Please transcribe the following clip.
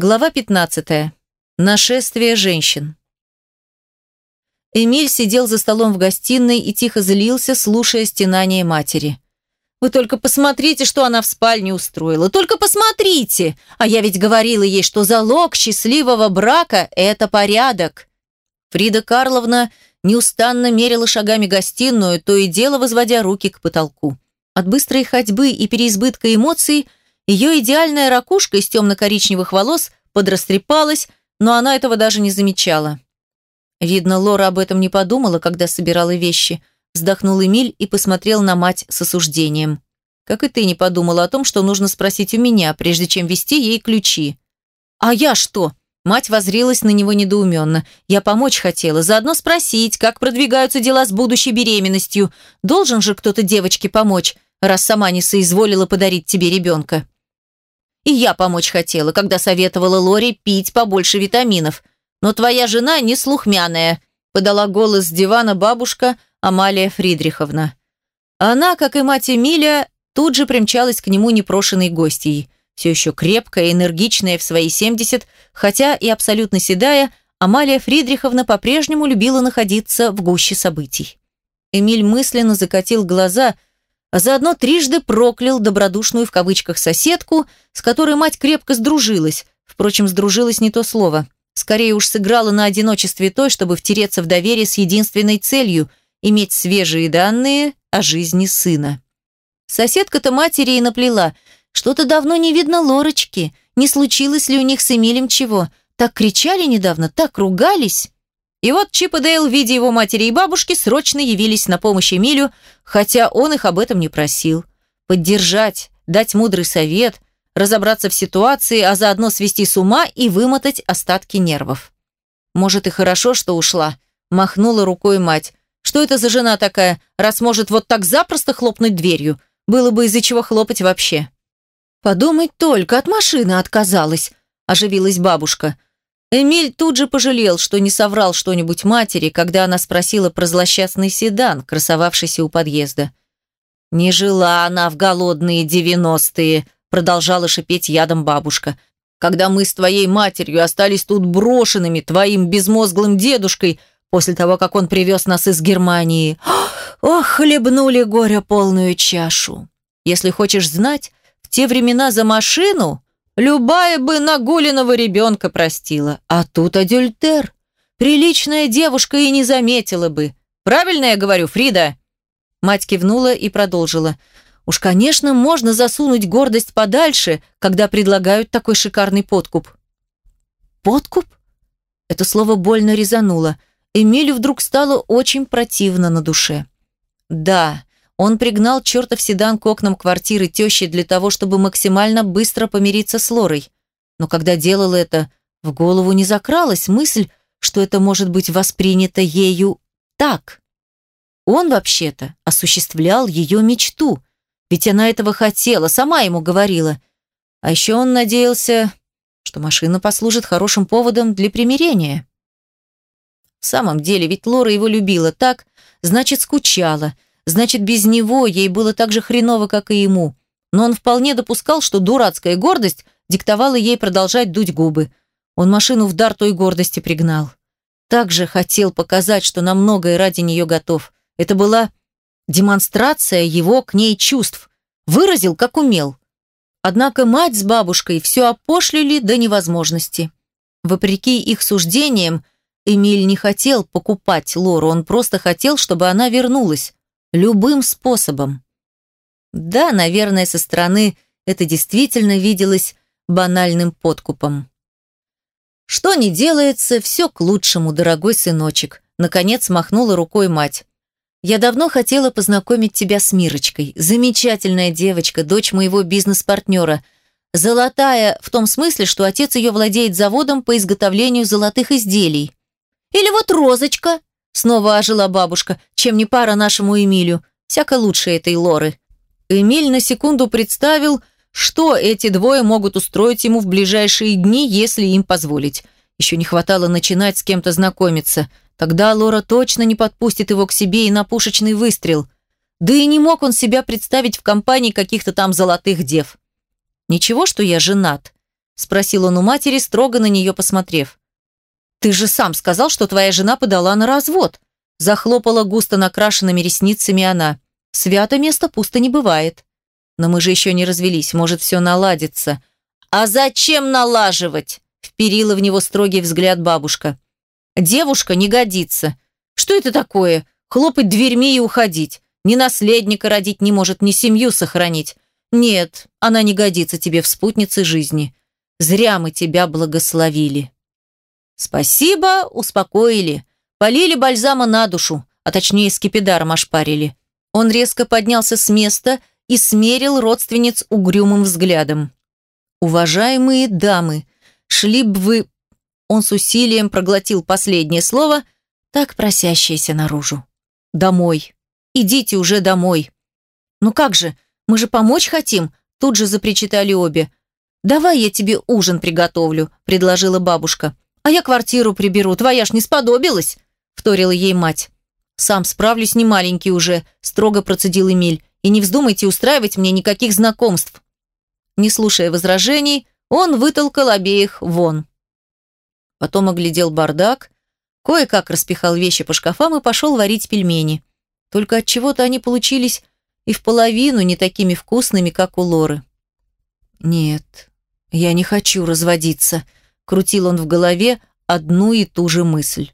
Глава 15. Нашествие женщин. Эмиль сидел за столом в гостиной и тихо злился, слушая стенание матери. «Вы только посмотрите, что она в спальне устроила! Только посмотрите! А я ведь говорила ей, что залог счастливого брака – это порядок!» Фрида Карловна неустанно мерила шагами гостиную, то и дело возводя руки к потолку. От быстрой ходьбы и переизбытка эмоций – ее идеальная ракушка из темно-коричневых волос подрастрепалась, но она этого даже не замечала. Видно, Лора об этом не подумала, когда собирала вещи. Вздохнул Эмиль и посмотрел на мать с осуждением. Как и ты не подумала о том, что нужно спросить у меня, прежде чем вести ей ключи. А я что? Мать возрилась на него недоуменно. Я помочь хотела, заодно спросить, как продвигаются дела с будущей беременностью. Должен же кто-то девочке помочь, раз сама не соизволила подарить тебе ребенка. И я помочь хотела, когда советовала Лоре пить побольше витаминов. Но твоя жена не слухмяная», – подала голос с дивана бабушка Амалия Фридриховна. Она, как и мать Эмиля, тут же примчалась к нему непрошенной гостьей. Все еще крепкая, энергичная в свои 70, хотя и абсолютно седая, Амалия Фридриховна по-прежнему любила находиться в гуще событий. Эмиль мысленно закатил глаза – а заодно трижды проклял добродушную в кавычках соседку, с которой мать крепко сдружилась. Впрочем, сдружилась не то слово. Скорее уж сыграла на одиночестве той, чтобы втереться в доверие с единственной целью – иметь свежие данные о жизни сына. Соседка-то матери и наплела. Что-то давно не видно Лорочки. Не случилось ли у них с Эмилем чего? Так кричали недавно, так ругались. И вот Чип и Дейл в виде его матери и бабушки срочно явились на помощь Эмилю, хотя он их об этом не просил. Поддержать, дать мудрый совет, разобраться в ситуации, а заодно свести с ума и вымотать остатки нервов. Может и хорошо, что ушла, махнула рукой мать. Что это за жена такая, раз может вот так запросто хлопнуть дверью? Было бы из-за чего хлопать вообще. Подумать только, от машины отказалась, оживилась бабушка. Эмиль тут же пожалел, что не соврал что-нибудь матери, когда она спросила про злосчастный седан, красовавшийся у подъезда. «Не жила она в голодные девяностые», — продолжала шипеть ядом бабушка. «Когда мы с твоей матерью остались тут брошенными твоим безмозглым дедушкой после того, как он привез нас из Германии. Ох, хлебнули горя полную чашу. Если хочешь знать, в те времена за машину Любая бы нагуленного ребенка простила. А тут адюльтер. Приличная девушка и не заметила бы. Правильно я говорю, Фрида?» Мать кивнула и продолжила. «Уж, конечно, можно засунуть гордость подальше, когда предлагают такой шикарный подкуп». «Подкуп?» Это слово больно резануло. Эмилю вдруг стало очень противно на душе. «Да, он пригнал чертов седан к окнам квартиры тещи для того, чтобы максимально быстро помириться с Лорой. Но когда делал это, в голову не закралась мысль, что это может быть воспринято ею так. Он вообще-то осуществлял ее мечту, ведь она этого хотела, сама ему говорила. А еще он надеялся, что машина послужит хорошим поводом для примирения. В самом деле, ведь Лора его любила так, значит, скучала – Значит, без него ей было так же хреново, как и ему. Но он вполне допускал, что дурацкая гордость диктовала ей продолжать дуть губы. Он машину в дар той гордости пригнал. Также хотел показать, что на многое ради нее готов. Это была демонстрация его к ней чувств. Выразил, как умел. Однако мать с бабушкой все опошлили до невозможности. Вопреки их суждениям, Эмиль не хотел покупать Лору, он просто хотел, чтобы она вернулась. Любым способом. Да, наверное, со стороны это действительно виделось банальным подкупом. Что не делается, все к лучшему, дорогой сыночек. Наконец махнула рукой мать. Я давно хотела познакомить тебя с Мирочкой. Замечательная девочка, дочь моего бизнес-партнера. Золотая в том смысле, что отец ее владеет заводом по изготовлению золотых изделий. Или вот Розочка, Снова ожила бабушка, чем не пара нашему Эмилю. Всяко лучше этой Лоры. Эмиль на секунду представил, что эти двое могут устроить ему в ближайшие дни, если им позволить. Еще не хватало начинать с кем-то знакомиться. Тогда Лора точно не подпустит его к себе и на пушечный выстрел. Да и не мог он себя представить в компании каких-то там золотых дев. Ничего, что я женат. спросил он у матери, строго на нее посмотрев. «Ты же сам сказал, что твоя жена подала на развод», захлопала густо накрашенными ресницами она. «Свято место пусто не бывает». «Но мы же еще не развелись, может, все наладится». «А зачем налаживать?» вперила в него строгий взгляд бабушка. «Девушка не годится. Что это такое? Хлопать дверьми и уходить. Ни наследника родить не может, ни семью сохранить. Нет, она не годится тебе в спутнице жизни. Зря мы тебя благословили». «Спасибо, успокоили. Полили бальзама на душу, а точнее скипидаром ошпарили». Он резко поднялся с места и смерил родственниц угрюмым взглядом. «Уважаемые дамы, шли бы вы...» Он с усилием проглотил последнее слово, так просящееся наружу. «Домой. Идите уже домой». «Ну как же, мы же помочь хотим», тут же запричитали обе. «Давай я тебе ужин приготовлю», – предложила бабушка. «А я квартиру приберу, твоя ж не сподобилась», – вторила ей мать. «Сам справлюсь, не маленький уже», – строго процедил Эмиль. «И не вздумайте устраивать мне никаких знакомств». Не слушая возражений, он вытолкал обеих вон. Потом оглядел бардак, кое-как распихал вещи по шкафам и пошел варить пельмени. Только от чего то они получились и в половину не такими вкусными, как у Лоры. «Нет, я не хочу разводиться», — крутил он в голове одну и ту же мысль.